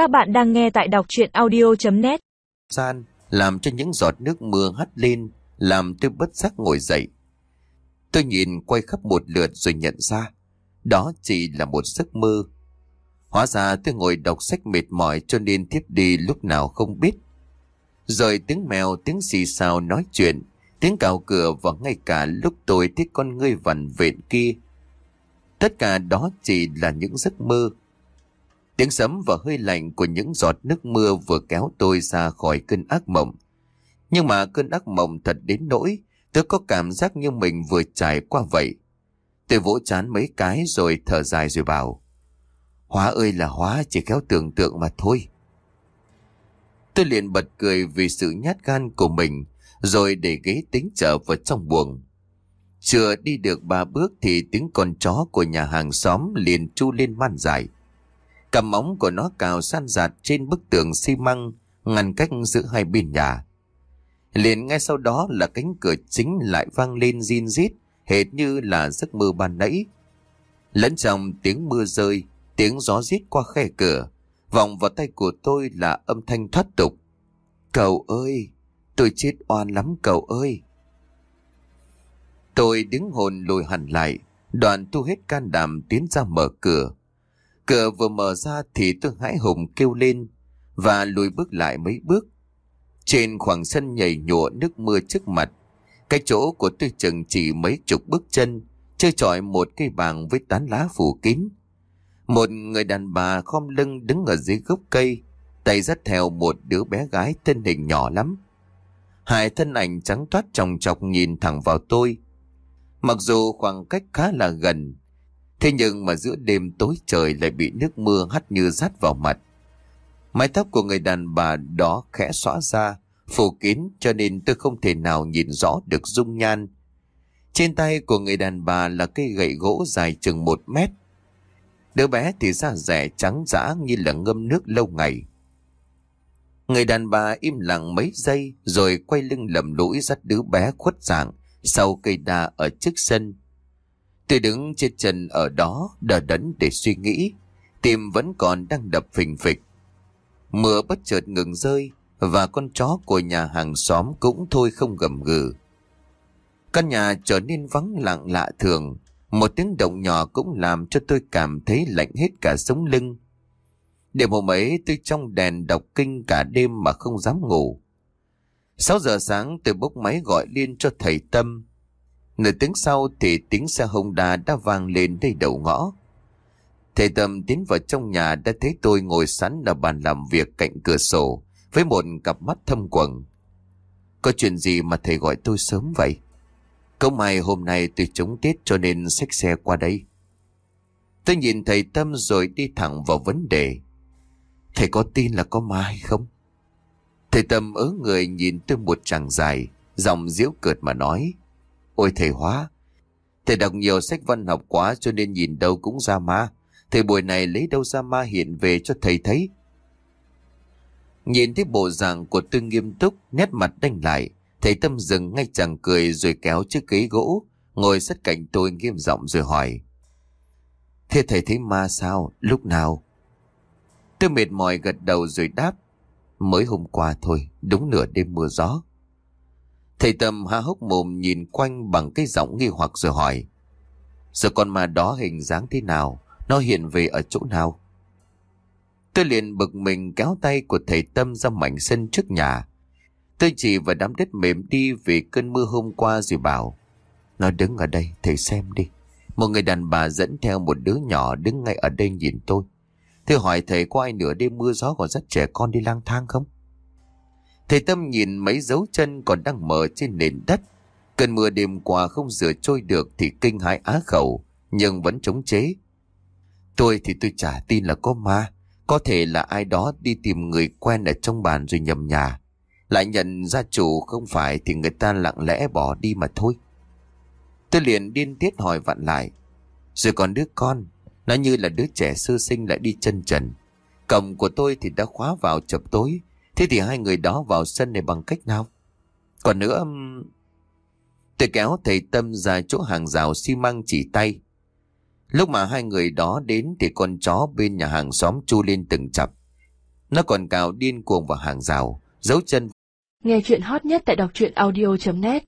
Các bạn đang nghe tại đọc chuyện audio.net Gian làm cho những giọt nước mưa hắt lên, làm tôi bất giác ngồi dậy. Tôi nhìn quay khắp một lượt rồi nhận ra, đó chỉ là một giấc mơ. Hóa ra tôi ngồi đọc sách mệt mỏi cho nên tiếp đi lúc nào không biết. Rồi tiếng mèo, tiếng xì xào nói chuyện, tiếng cào cửa và ngay cả lúc tôi thấy con ngươi vằn vện kia. Tất cả đó chỉ là những giấc mơ. Tiếng sấm và hơi lạnh của những giọt nước mưa vừa kéo tôi ra khỏi cơn ác mộng. Nhưng mà cơn ác mộng thật đến nỗi, tôi có cảm giác như mình vừa trải qua vậy. Tôi vỗ chán mấy cái rồi thở dài rồi bảo. Hóa ơi là hóa chỉ kéo tưởng tượng mà thôi. Tôi liền bật cười vì sự nhát gan của mình, rồi để ghế tính trở vào trong buồng. Chưa đi được ba bước thì tiếng con chó của nhà hàng xóm liền chu lên man dài. Cầm móng của nó cào san giạt trên bức tường xi măng, ngăn cách giữa hai bên nhà. Liền ngay sau đó là cánh cửa chính lại vang lên zin rít, hệt như là giấc mơ ban nãy. Lẫn trong tiếng mưa rơi, tiếng gió rít qua khe cửa, vòng vào tay của tôi là âm thanh thoát tục. Cậu ơi, tôi chết oan lắm cậu ơi. Tôi đứng hồn lùi hẳn lại, đoàn thu hết can đảm tiến ra mở cửa. Cửa vừa mở ra thì tôi hãi hùng kêu lên và lùi bước lại mấy bước. Trên khoảng sân nhảy nhụa nước mưa trước mặt, cái chỗ của tôi chừng chỉ mấy chục bước chân, chơi trọi một cây bàng với tán lá phủ kín. Một người đàn bà khom lưng đứng ở dưới gốc cây, tay dắt theo một đứa bé gái thân hình nhỏ lắm. Hai thân ảnh trắng toát trong chọc nhìn thẳng vào tôi. Mặc dù khoảng cách khá là gần, thế nhưng mà giữa đêm tối trời lại bị nước mưa hắt như rát vào mặt. Mái tóc của người đàn bà đó khẽ xõa ra, phủ kín cho nên tôi không thể nào nhìn rõ được dung nhan. Trên tay của người đàn bà là cây gậy gỗ dài chừng một mét. Đứa bé thì da rẻ trắng dã như là ngâm nước lâu ngày. Người đàn bà im lặng mấy giây rồi quay lưng lầm lũi dắt đứa bé khuất dạng sau cây đa ở trước sân. Tôi đứng trên chân ở đó đờ đẫn để suy nghĩ, tim vẫn còn đang đập phình phịch. Mưa bất chợt ngừng rơi và con chó của nhà hàng xóm cũng thôi không gầm gừ. Căn nhà trở nên vắng lặng lạ thường, một tiếng động nhỏ cũng làm cho tôi cảm thấy lạnh hết cả sống lưng. Đêm hôm ấy tôi trong đèn đọc kinh cả đêm mà không dám ngủ. 6 giờ sáng tôi bốc máy gọi liên cho thầy Tâm. Nửa tiếng sau thì tiếng xe Honda đã vang lên đây đầu ngõ. Thầy Tâm tiến vào trong nhà đã thấy tôi ngồi sẵn ở bàn làm việc cạnh cửa sổ với một cặp mắt thâm quầng. Có chuyện gì mà thầy gọi tôi sớm vậy? Không may hôm nay tôi chống Tết cho nên xách xe qua đây. Tôi nhìn thầy Tâm rồi đi thẳng vào vấn đề. Thầy có tin là có ma hay không? Thầy Tâm ớ người nhìn tôi một chàng dài, giọng diễu cợt mà nói. Ôi thầy Hóa, thầy đọc nhiều sách văn học quá cho nên nhìn đâu cũng ra ma. Thầy buổi này lấy đâu ra ma hiện về cho thầy thấy. Nhìn thấy bộ dạng của tôi nghiêm túc, nét mặt đanh lại. Thầy Tâm dừng ngay chẳng cười rồi kéo chiếc ghế gỗ, ngồi sát cạnh tôi nghiêm giọng rồi hỏi. Thế thầy thấy ma sao? Lúc nào? Tôi mệt mỏi gật đầu rồi đáp. Mới hôm qua thôi, đúng nửa đêm mưa gió. Thầy Tâm há hốc mồm nhìn quanh bằng cái giọng nghi hoặc rồi hỏi. Giờ con ma đó hình dáng thế nào? Nó hiện về ở chỗ nào? Tôi liền bực mình kéo tay của thầy Tâm ra mảnh sân trước nhà. Tôi chỉ và đám đất mềm đi vì cơn mưa hôm qua rồi bảo. Nó đứng ở đây, thầy xem đi. Một người đàn bà dẫn theo một đứa nhỏ đứng ngay ở đây nhìn tôi. Tôi hỏi thầy có ai nửa đêm mưa gió còn dắt trẻ con đi lang thang không? Thầy Tâm nhìn mấy dấu chân còn đang mở trên nền đất. Cơn mưa đêm qua không rửa trôi được thì kinh hãi á khẩu, nhưng vẫn chống chế. Tôi thì tôi chả tin là có ma. Có thể là ai đó đi tìm người quen ở trong bàn rồi nhầm nhà. Lại nhận ra chủ không phải thì người ta lặng lẽ bỏ đi mà thôi. Tôi liền điên tiết hỏi vặn lại. Rồi còn đứa con, nó như là đứa trẻ sơ sinh lại đi chân trần. Cổng của tôi thì đã khóa vào chập tối. Thế thì hai người đó vào sân này bằng cách nào? Còn nữa... Tôi kéo thầy Tâm ra chỗ hàng rào xi măng chỉ tay. Lúc mà hai người đó đến thì con chó bên nhà hàng xóm chu lên từng chập. Nó còn cào điên cuồng vào hàng rào, giấu chân Nghe chuyện hot nhất tại đọc truyện audio.net